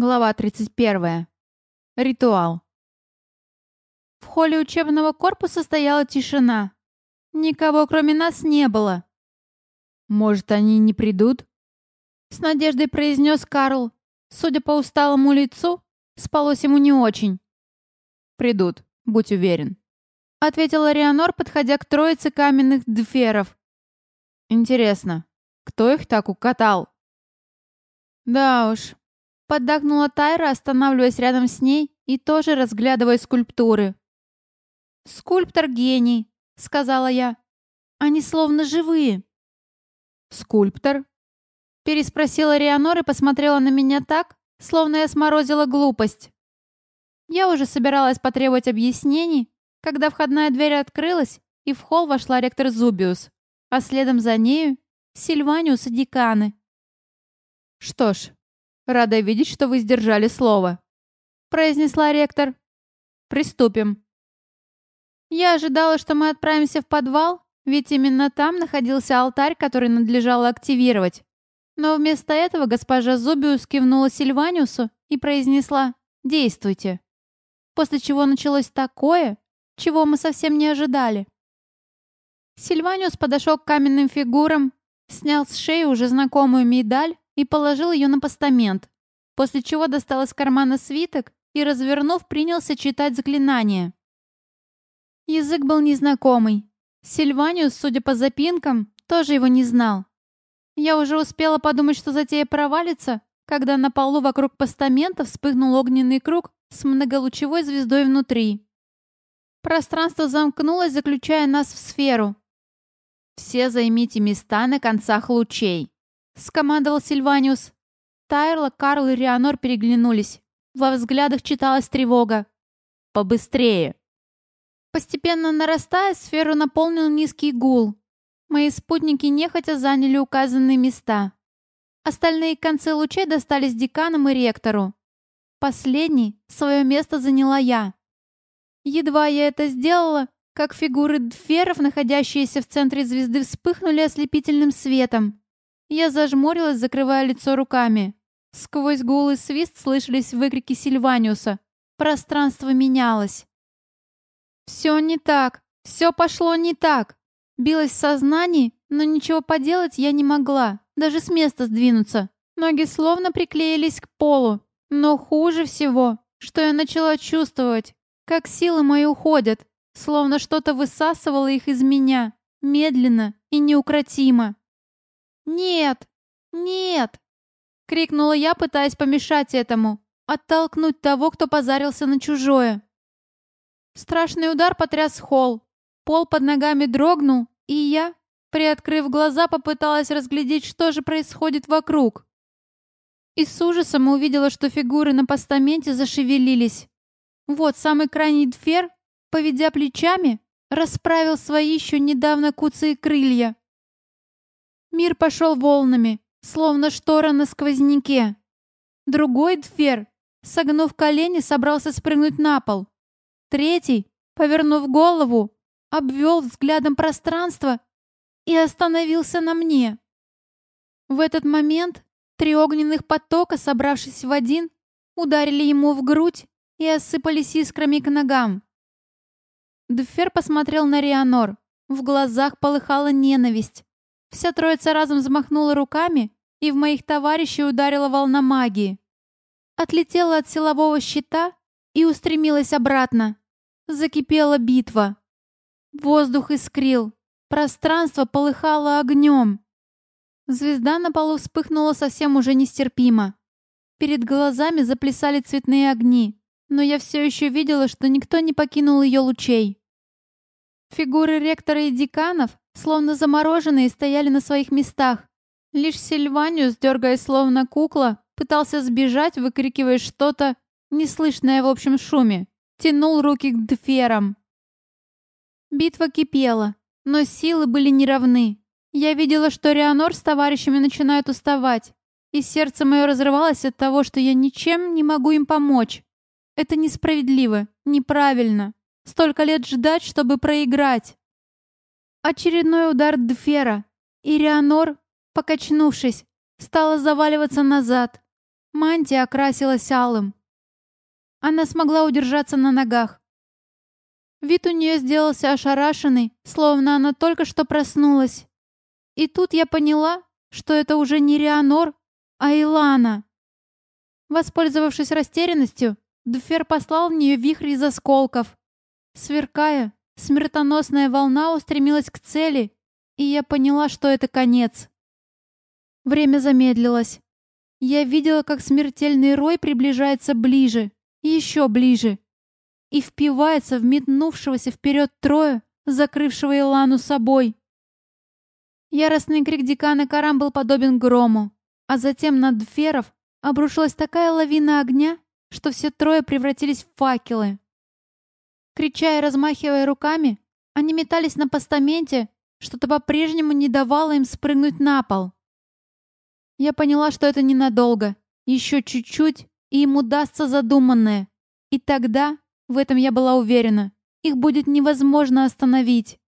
Глава 31. Ритуал. В холле учебного корпуса стояла тишина. Никого, кроме нас, не было. «Может, они не придут?» С надеждой произнес Карл. Судя по усталому лицу, спалось ему не очень. «Придут, будь уверен», — ответила Рианор, подходя к троице каменных дферов. «Интересно, кто их так укатал?» «Да уж, Поддакнула Тайра, останавливаясь рядом с ней и тоже разглядывая скульптуры. «Скульптор гений», — сказала я. «Они словно живые». «Скульптор?» — переспросила Рианор и посмотрела на меня так, словно я сморозила глупость. Я уже собиралась потребовать объяснений, когда входная дверь открылась, и в холл вошла ректор Зубиус, а следом за нею — Сильваниус и деканы. Что ж, Рада видеть, что вы сдержали слово», — произнесла ректор. «Приступим». Я ожидала, что мы отправимся в подвал, ведь именно там находился алтарь, который надлежало активировать. Но вместо этого госпожа Зубиус кивнула Сильваниусу и произнесла «Действуйте». После чего началось такое, чего мы совсем не ожидали. Сильваниус подошел к каменным фигурам, снял с шеи уже знакомую медаль и положил ее на постамент, после чего достал из кармана свиток и, развернув, принялся читать заклинание. Язык был незнакомый. Сильваниус, судя по запинкам, тоже его не знал. Я уже успела подумать, что затея провалится, когда на полу вокруг постамента вспыхнул огненный круг с многолучевой звездой внутри. Пространство замкнулось, заключая нас в сферу. «Все займите места на концах лучей», скомандовал Сильваниус. Тайрла, Карл и Рианор переглянулись. Во взглядах читалась тревога. «Побыстрее!» Постепенно нарастая, сферу наполнил низкий гул. Мои спутники нехотя заняли указанные места. Остальные концы лучей достались деканам и ректору. Последний свое место заняла я. Едва я это сделала, как фигуры дферов, находящиеся в центре звезды, вспыхнули ослепительным светом. Я зажмурилась, закрывая лицо руками. Сквозь и свист слышались выкрики Сильваниуса. Пространство менялось. Все не так. Все пошло не так. Билось в сознании, но ничего поделать я не могла. Даже с места сдвинуться. Ноги словно приклеились к полу. Но хуже всего, что я начала чувствовать, как силы мои уходят, словно что-то высасывало их из меня, медленно и неукротимо. «Нет! Нет!» — крикнула я, пытаясь помешать этому, оттолкнуть того, кто позарился на чужое. Страшный удар потряс холл. Пол под ногами дрогнул, и я, приоткрыв глаза, попыталась разглядеть, что же происходит вокруг. И с ужасом увидела, что фигуры на постаменте зашевелились. Вот самый крайний дфер, поведя плечами, расправил свои еще недавно куцые крылья. Мир пошел волнами, словно штора на сквозняке. Другой дфер, согнув колени, собрался спрыгнуть на пол. Третий, повернув голову, обвел взглядом пространство и остановился на мне. В этот момент три огненных потока, собравшись в один, ударили ему в грудь и осыпались искрами к ногам. Дфер посмотрел на Рианор. В глазах полыхала ненависть. Вся троица разом взмахнула руками, и в моих товарищей ударила волна магии. Отлетела от силового щита и устремилась обратно. Закипела битва. Воздух искрил, пространство полыхало огнем. Звезда на полу вспыхнула совсем уже нестерпимо. Перед глазами заплясали цветные огни, но я все еще видела, что никто не покинул ее лучей. Фигуры ректора и деканов словно замороженные, стояли на своих местах. Лишь Сильваниус, дергаясь словно кукла, пытался сбежать, выкрикивая что-то, неслышное в общем шуме. Тянул руки к дферам. Битва кипела, но силы были неравны. Я видела, что Рианор с товарищами начинают уставать, и сердце мое разрывалось от того, что я ничем не могу им помочь. Это несправедливо, неправильно. Столько лет ждать, чтобы проиграть. Очередной удар Дфера, и Рианор, покачнувшись, стала заваливаться назад. Мантия окрасилась алым. Она смогла удержаться на ногах. Вид у нее сделался ошарашенный, словно она только что проснулась. И тут я поняла, что это уже не Рианор, а Илана. Воспользовавшись растерянностью, Дуфер послал в нее вихрь из осколков. Сверкая, смертоносная волна устремилась к цели, и я поняла, что это конец. Время замедлилось. Я видела, как смертельный рой приближается ближе, еще ближе, и впивается в метнувшегося вперед Троя, закрывшего Илану собой. Яростный крик декана Карам был подобен грому, а затем на Дферов обрушилась такая лавина огня, что все трое превратились в факелы. Крича и размахивая руками, они метались на постаменте, что-то по-прежнему не давало им спрыгнуть на пол. Я поняла, что это ненадолго. Еще чуть-чуть, и им удастся задуманное. И тогда, в этом я была уверена, их будет невозможно остановить.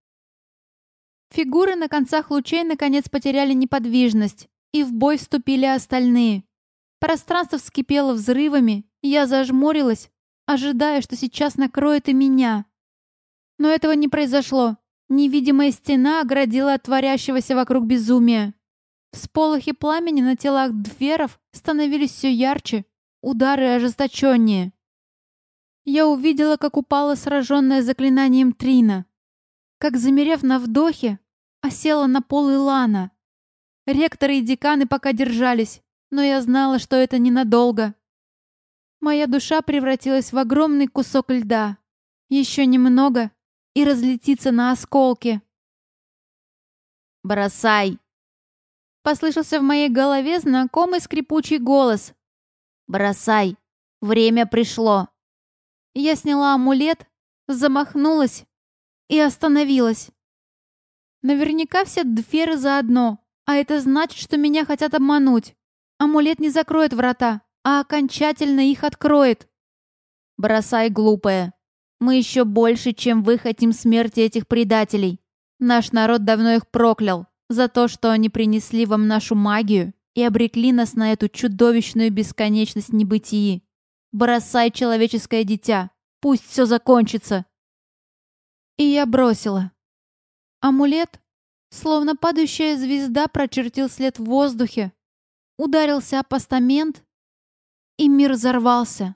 Фигуры на концах лучей наконец потеряли неподвижность, и в бой вступили остальные. Пространство вскипело взрывами, я зажмурилась, ожидая, что сейчас накроет и меня. Но этого не произошло. Невидимая стена оградила от творящегося вокруг безумия. Всполохи пламени на телах дверов становились все ярче, удары ожесточеннее. Я увидела, как упала сраженная заклинанием Трина. Как, замерев на вдохе, осела на пол Илана. Ректоры и деканы пока держались, но я знала, что это ненадолго. Моя душа превратилась в огромный кусок льда. Еще немного и разлетится на осколки. «Бросай!» Послышался в моей голове знакомый скрипучий голос. «Бросай! Время пришло!» Я сняла амулет, замахнулась и остановилась. Наверняка все дферы заодно, а это значит, что меня хотят обмануть. Амулет не закроет врата, а окончательно их откроет. «Бросай, глупая! Мы еще больше, чем вы хотим смерти этих предателей. Наш народ давно их проклял за то, что они принесли вам нашу магию и обрекли нас на эту чудовищную бесконечность небытии. Бросай человеческое дитя, пусть все закончится. И я бросила. Амулет, словно падающая звезда, прочертил след в воздухе, ударился о постамент, и мир взорвался.